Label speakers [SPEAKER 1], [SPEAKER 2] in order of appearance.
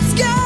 [SPEAKER 1] Let's go.